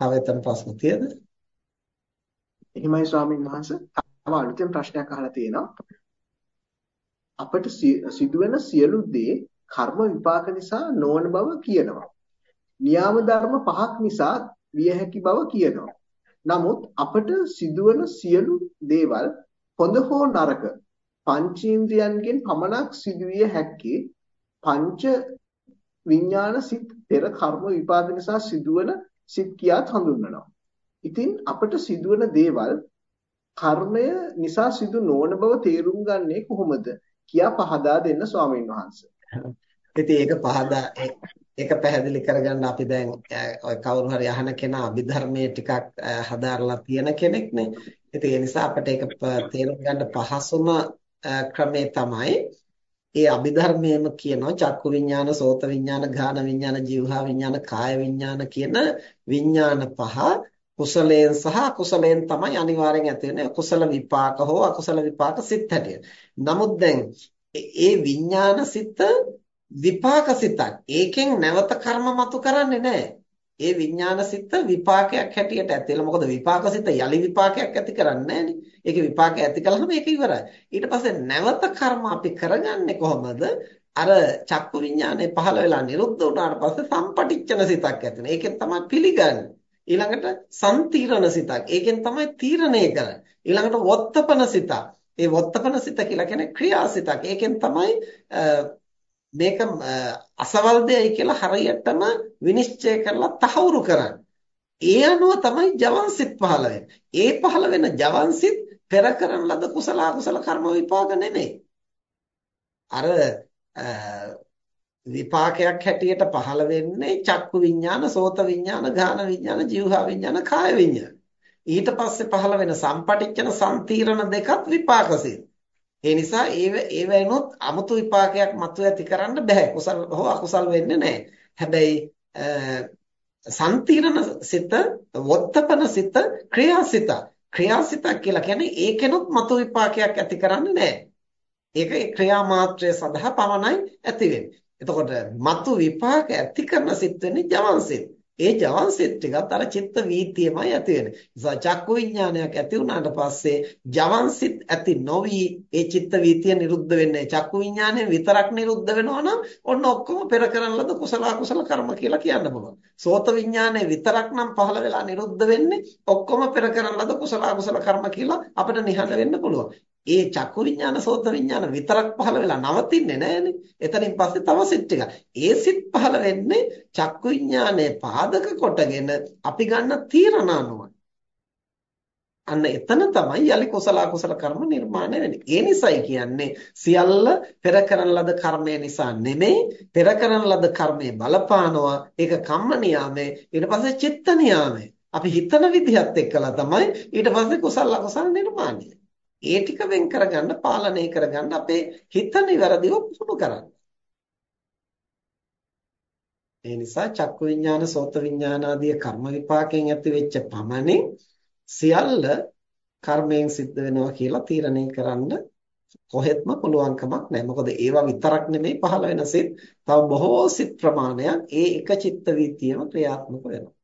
තව එතන ප්‍රශ්න තියෙද? එහෙමයි ස්වාමීන් වහන්සේ. තව අලුතෙන් ප්‍රශ්නයක් අහලා තියෙනවා. අපට සිදුවෙන සියලු දේ කර්ම විපාක නිසා නොවන බව කියනවා. න්‍යාම ධර්ම පහක් නිසා විය හැකි බව කියනවා. නමුත් අපට සිදුවන සියලු දේවල් හොඳ හෝ නරක පංචේන්ද්‍රයන්ගෙන් පමණක් සිදුවිය හැක්කේ පංච විඥාන සිත් පෙර කර්ම විපාක නිසා සිදුවන සිත් කියාත් හඳුන්වනවා. ඉතින් අපට සිදුවන දේවල් කර්මය නිසා සිදු නොවන බව තේරුම් ගන්නේ කොහොමද කියා පහදා දෙන්න ස්වාමීන් වහන්සේ. ඉතින් ඒක පහදා ඒක පැහැදිලි කරගන්න අපි දැන් ඔය කවුරු හරි අහන කෙනා අභිධර්මයේ ටිකක් හදාarලා තියෙන කෙනෙක්නේ. ඉතින් ඒ නිසා අපිට ඒක තේරුම් ගන්න පහසුම ක්‍රමේ තමයි ඒ අභිධර්මයේම කියනවා චක්කු විඤ්ඤාණ, සෝත විඤ්ඤාණ, ගාන විඤ්ඤාණ, જીවහා විඤ්ඤාණ, කාය විඤ්ඤාණ කියන විඤ්ඤාණ පහ කුසලයෙන් සහ අකුසලයෙන් තමයි අනිවාර්යෙන් ඇති වෙන්නේ. කුසල විපාක හෝ අකුසල විපාක සිත් හැටියට. නමුත් දැන් ඒ විඤ්ඤාණ සිත විපාක සිතක්. ඒකෙන් නැවත කර්ම මතු කරන්නේ නැහැ. ඒ විඥාන සිත විපාකයක් හැටියට ඇතිලා මොකද විපාක සිත යලි විපාකයක් ඇති කරන්නේ නැහනේ. ඒකේ විපාක ඇති කළාම ඒක ඉවරයි. ඊට පස්සේ නැවත කර්ම අපි කරගන්නේ කොහොමද? අර චක්කු විඥානේ පහළ වෙලා නිරුද්ධ වුණාට පස්සේ සම්පටිච්ඡන සිතක් ඇති වෙනවා. ඒකෙන් තමයි පිළිගන්නේ. ඊළඟට සම්තිරණ සිතක්. ඒකෙන් තමයි තීරණය කරන්නේ. ඊළඟට වොත්තපන සිතක්. ඒ වොත්තපන සිත කියලා කියන්නේ ක්‍රියාසිතක්. ඒකෙන් තමයි මේක අසවල් දෙයයි කියලා හරියටම විනිශ්චය කරලා තහවුරු කරන්නේ. ඒ අනුව තමයි ජවන්සිත පහළ වෙන්නේ. ඒ පහළ වෙන ජවන්සිත පෙර කරන ලද කුසල අකුසල කර්ම විපාක නෙමෙයි. අර විපාකයක් හැටියට පහළ වෙන්නේ චක්කු විඤ්ඤාණ, සෝත විඤ්ඤාණ, ගාන විඤ්ඤාණ, જીවහා විඤ්ඤාණ, කාය විඤ්ඤාණ. ඊට පස්සේ පහළ වෙන සම්පටිච්ඡන සම්තීරණ දෙකත් විපාකසිත. ඒ නිසා ඒව ඒවෙනොත් 아무තු විපාකයක් මතු ඇති කරන්න බෑ. කුසල හෝ අකුසල වෙන්නේ නැහැ. හැබැයි සම්තිරණ සිත, වොත්තපන සිත, ක්‍රියාසිත. ක්‍රියාසිත කියලා කියන්නේ ඒකෙනොත් මතු විපාකයක් ඇති කරන්නේ නැහැ. ඒක ඒ ක්‍රියා මාත්‍රය සඳහා පමණයි ඇති වෙන්නේ. එතකොට මතු විපාක ඇති කරන සිත් වෙන්නේ ජවන් සිත්. ඒ ජවන් සිත් ටිකත් අර චිත්ත වීතියමයි ඇති වෙන්නේ. නිසා චක්කු විඥානයක් ඇති වුණාට පස්සේ ජවන් සිත් ඇති නොවි ඒ චිත්ත වීතිය නිරුද්ධ වෙන්නේ. චක්කු විඥානය විතරක් නිරුද්ධ වෙනවා නම් ඔන්න ඔක්කොම පෙර කරන ලද කුසල අකුසල කර්ම කියලා කියන්න පුළුවන්. සෝත විඥානය විතරක් නම් පහළ වෙලා නිරුද්ධ වෙන්නේ ඔක්කොම පෙර කරන ලද කුසල අකුසල කර්ම කියලා අපිට නිහඬ වෙන්න පුළුවන්. ඒ චක්කු විඥාන සෝත විඥාන විතරක් පහළ වෙලා නවතින්නේ නැහනේ. එතනින් පස්සේ තව සිත් ටික. ඒ සිත් පහළ වෙන්නේ චක්කු විඥානයේ පාදක කොටගෙන අපි ගන්න තීරණ අනුවයි. අන්න එතන තමයි යලි කුසල අකුසල කර්ම නිර්මාණය වෙන්නේ. ඒ නිසයි කියන්නේ සියල්ල පෙර කරන ලද කර්මය නිසා නෙමෙයි පෙර කරන ලද කර්මයේ බලපානවා. ඒක කම්ම නියාමයේ ඊට පස්සේ චිත්ත නියාමයේ. අපි හිතන විදිහත් එක්කලා තමයි ඊට පස්සේ කුසල අකුසල නිර්මාණය. ඒ ටික වෙන් කරගන්න පාලනය කරගන්න අපේ හිත නිවැරදිව පුහුණු කරන්න. ඒ නිසා චක්කු විඥාන සෝත විඥාන ආදී කර්ම විපාකයෙන් ඇති වෙච්ච පමණින් සියල්ල කර්මයෙන් සිද්ධ වෙනවා කියලා තීරණය කරන්න කොහෙත්ම පුළුවන් කමක් නැහැ. මොකද ඒවා විතරක් නෙමෙයි පහළ වෙන සිත් තව බොහෝ සිත් ප්‍රමාණයක් ඒ එක චිත්ත වීතියම ක්‍රියාත්මක වෙනවා.